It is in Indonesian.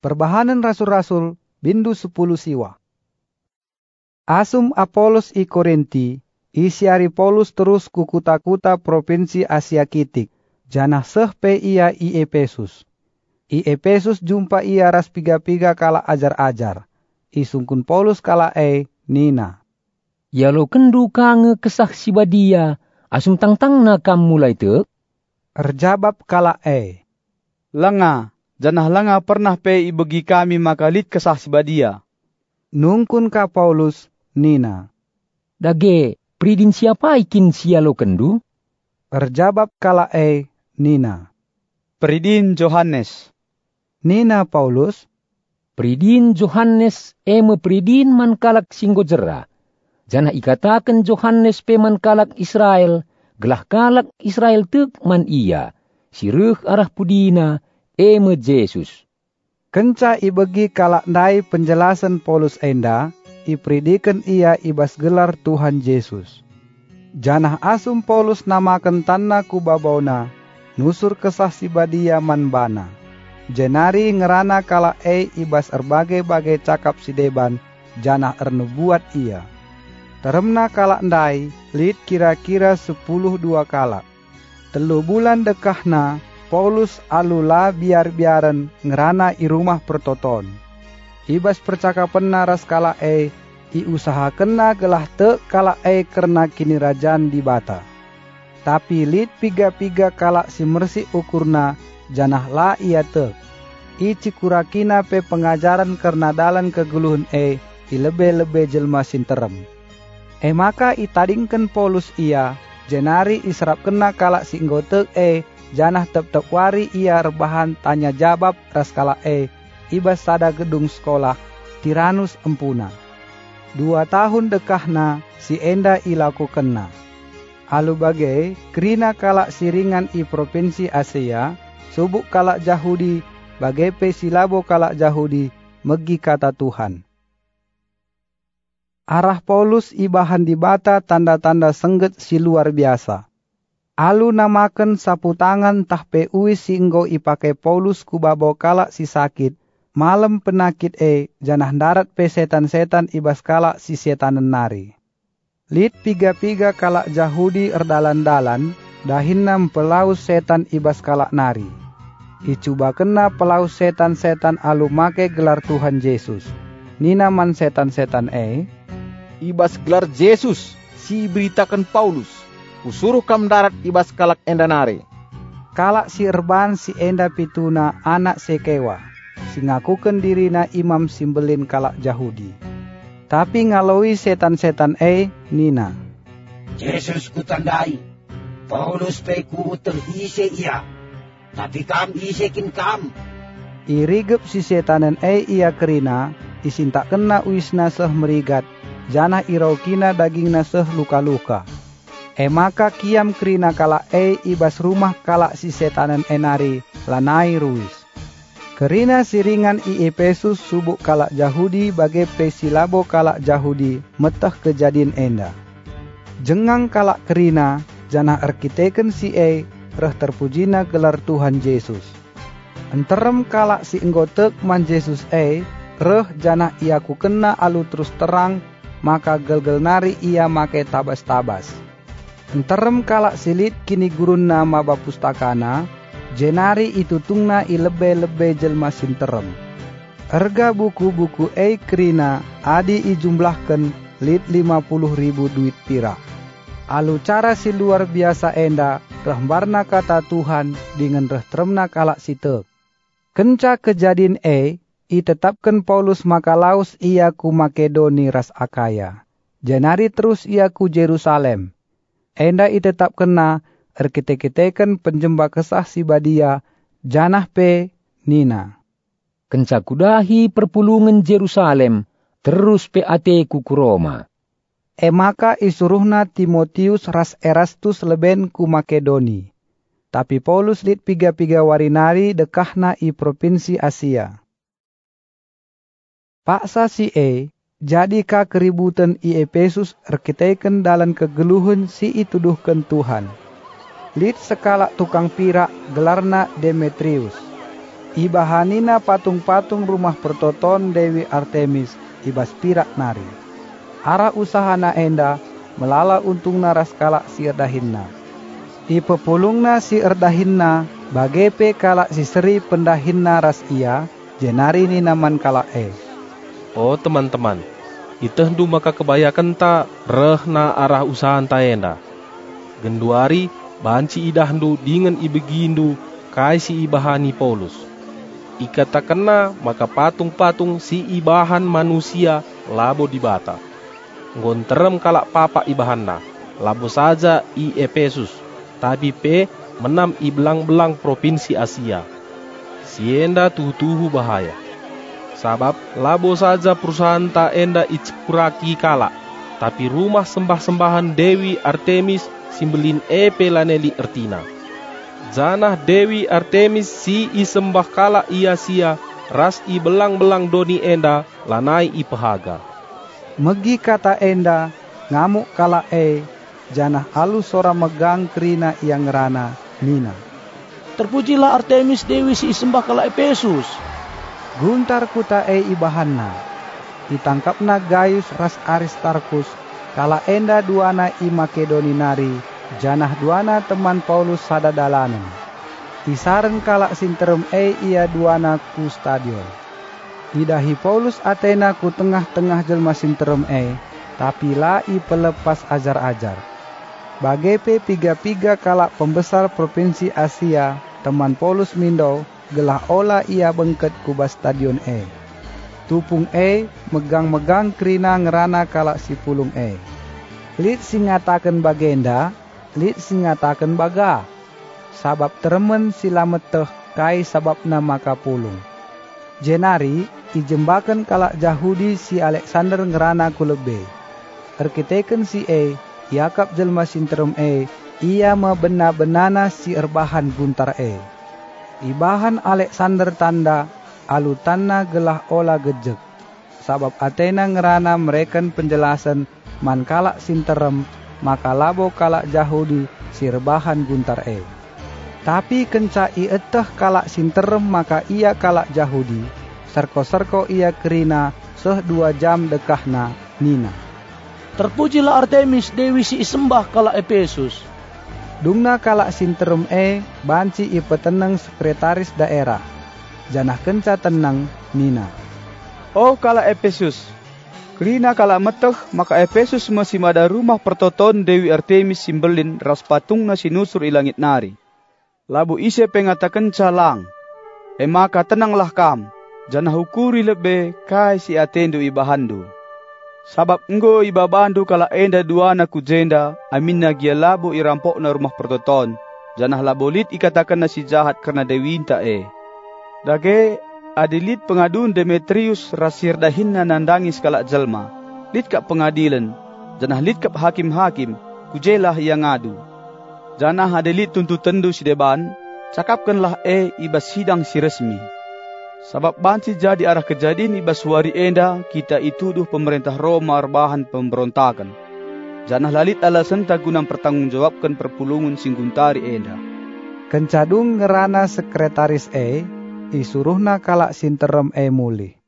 Perbahanan Rasul-Rasul Bindu 10 siwa. Asum Apolos i Korinti, isiari Paulus terus ku kuta-kuta provinsi Asia Kitik, janah seh pe ia i Epesus. I Epesus jumpa ia ras piga-piga kala ajar-ajar. I sungkun Paulus kala e Nina. Ya lo kendu kange kesah si badia, asum tang-tang na kam mulai te? Erjabab kala e. Lenga, janah pernah pe ibegi kami makalit kesah si badia. Nungkun ka Paulus, Nina. Dage, pridin siapa ikin sia lo kendu? Erjabab kala e Nina. Peridin Johannes. Nina Paulus, Pridin Johannes eme pridin man kalak singgo jera. Janah ikatakan Johannes pe man kalak Israel, gelah kalak Israel tek man iya. Siruh arah pudina eme Jesus. kenca ibegi kala ndai penjelasan Paulus enda, ipridikan ia ibas gelar Tuhan Yesus. Janah asum Paulus namakan tanna ku babona, nusur kesah si badia man bana. Jenari ngerana kala e ibas erbagai-bagai cakap si deban, janah ernubuat ia. Teremna kala ndai, lid kira-kira sepuluh dua kala. Telu bulan dekahna, Paulus alula biar-biaren ngerana i rumah pertoton. Ibas percakapan naras kala e, i usaha kena gelah te kala e karena kini rajan di bata. Tapi lid piga-piga kala si mersi ukurna, janah la ia te. I cikurakina pe pengajaran karena dalan keguluhun e, i lebe-lebe jelma sinterem. E maka i tadingken Paulus ia, jenari israp kena kala si nggotek e, janah tep-tep wari ia rebahan tanya jawab ras kala e, ibas sada gedung sekolah, Tiranus empuna. Dua tahun dekahna si enda ilaku kena. Alu bagai kerina kala siringan i provinsi Asia, subuk kala Jahudi, bagai pe silabo kala Jahudi, megi kata Tuhan. Arah Paulus ibahan di bata tanda-tanda sengget si luar biasa. Alu namakan sapu tangan tah pe uis singgo ipake Paulus kubabo kala si sakit, malam penakit e janah darat pe setan-setan ibas kala si setanen nari. Lid piga-piga kala Jahudi erdalan-dalan, dahinnam pelaus setan ibas kala nari. Icuba kena pelaus setan-setan alu make gelar Tuhan Yesus. Nina man setan-setan e, ibas gelar Yesus si beritakan Paulus. Usuruh kam darat ibas kalak endanare. kala si erban si enda pituna anak sekewa. Si ngakuken dirina imam simbelin kala Jahudi. Tapi ngaloi setan-setan e, Nina. Yesus kutandai. Paulus pe ku terhise ia. Tapi kam isekin kam. Irigep si setanen e ia kerina, isinta kena uisna seh merigat, janah iraukina dagingna seh luka-luka. E maka kiam kerina kala e ibas rumah kala si setanen enari, lanai ruis. Kerina siringan i Efesus subuk kala Jahudi bagai pesilabo kala Jahudi, metah kejadian enda. Jengang kala kerina, janah arkiteken si e, reh terpujina gelar Tuhan Yesus. Enterem kala si enggotek man Yesus e, reh janah ia ku kena alu terus terang, maka gel-gel nari ia make tabas-tabas. Enterem kala silit kini gurun nama bapustakana, jenari itu tungna i lebe-lebe jelma sinterem. Harga buku-buku e krina adi i jumlahkan lit 50 ribu duit pirak. Alu cara si luar biasa enda, rahbarna kata Tuhan dengan reh tremna kalak sitek. Kenca kejadian e, i tetapkan Paulus maka laus ia ku Makedoni ras Akaya. Janari terus ia ku Jerusalem. Enda i tetap kena erkite-kiteken penjemba kesah si badia, janah pe Nina. Kenca kudahi perpulungan Jerusalem, terus pe ate ku ku Roma. E maka isuruhna Timotius ras Erastus leben ku Makedoni. Tapi Paulus lit piga-piga warinari dekahna i provinsi Asia. Paksa si e, jadi ka keributan i Efesus erkiteken dalam kegeluhun si ituduhkan Tuhan. Lit sekala tukang pirak gelarna Demetrius. Ibahanina patung-patung rumah pertoton Dewi Artemis ibas pirak nari. Ara usahana enda melala untung naras kalak si erdahinna. Ipepulungna si erdahinna bagepe kalak si seri pendahinna ras ia jenari ni naman kalak e. Oh teman-teman, itu hendu maka kebayakan ta rehna arah usaha ta enda. Genduari banci idah hendu dengan ibegindu kai si ibahani Paulus kena maka patung-patung si ibahan manusia labo di bata. Ngonterem kalak papa ibahanna, labo saja i Efesus, tapi pe menam i belang-belang provinsi Asia. Sienda tuhu-tuhu bahaya. Sabab labo saja perusahaan tak enda icpuraki kalak, tapi rumah sembah-sembahan Dewi Artemis simbelin epe laneli ertina Zanah Dewi Artemis si isembah kala ia sia ras i belang-belang doni enda lanai i pehaga. Megi kata enda ngamuk kala e janah alu sora megang kerina yang rana nina. Terpujilah Artemis Dewi si isembah kala Efesus. Guntar kuta e ibahanna. Ditangkapna Gaius ras Aristarkus kala enda duana i Makedoni nari janah duana teman Paulus sada dalanan. Isaren kalak sinterum e ia duana ku stadion. Idahi Paulus Athena ku tengah-tengah jelma sinterum e, tapi lai pelepas ajar-ajar. Bagepe piga-piga kalak pembesar provinsi Asia, teman Paulus Mindo, gelah ola ia bengket kubas stadion e. Tupung e, megang-megang kerina ngerana kalak si pulung e. Lid singatakan bagenda, lit singatakan baga. Sabab teremen silamet teh kai sabab nama kapulung. Jenari ijembakan kalak Jahudi si Alexander ngerana kulebe. Erkiteken si E, Yakab jelma sinterum E, ia bena-benana si erbahan guntar E. Ibahan Alexander tanda, alu tanna gelah ola gejek. Sabab Athena ngerana mereken penjelasan man kalak sinterem maka labo kalak Jahudi sirbahan guntar e. Tapi kenca i eteh kalak sinterem maka ia kalak Jahudi, serko-serko ia kerina seh dua jam dekahna nina. Terpujilah Artemis Dewi si isembah kalak Efesus. Dungna kalak sinterem e banci i peteneng sekretaris daerah. Janah kenca tenang nina. Oh kalak Efesus, Kerina kala meteh maka Efesus masih ada rumah pertoton Dewi Artemis simbelin ras patung nasi nusur ilangit nari. Labu ise pengatakan calang. E maka tenanglah kam, janah hukuri lebe kai si atendu ibahandu. Sabab enggo ibabandu kala enda duana kujenda aminna gia labu irampok na rumah pertoton. Janah labolit ikatakan nasi jahat karena dewinta e. Dage adilit pengadun Demetrius rasir dahinna nandangi skala jalma. Lit kap pengadilan, janah lit kap hakim-hakim, kujelah yang ngadu. Janah adilit tuntutan du si deban, cakapkanlah e ibas sidang si resmi. Sabab banci jadi arah kejadian ibas wari enda, kita ituduh pemerintah Roma arbahan pemberontakan. Janah lalit alasan tagunang pertanggungjawabkan perpulungan singguntari enda. Kencadung ngerana sekretaris E, isuruhna kalak sinterem e muli.